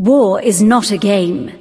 War is not a game.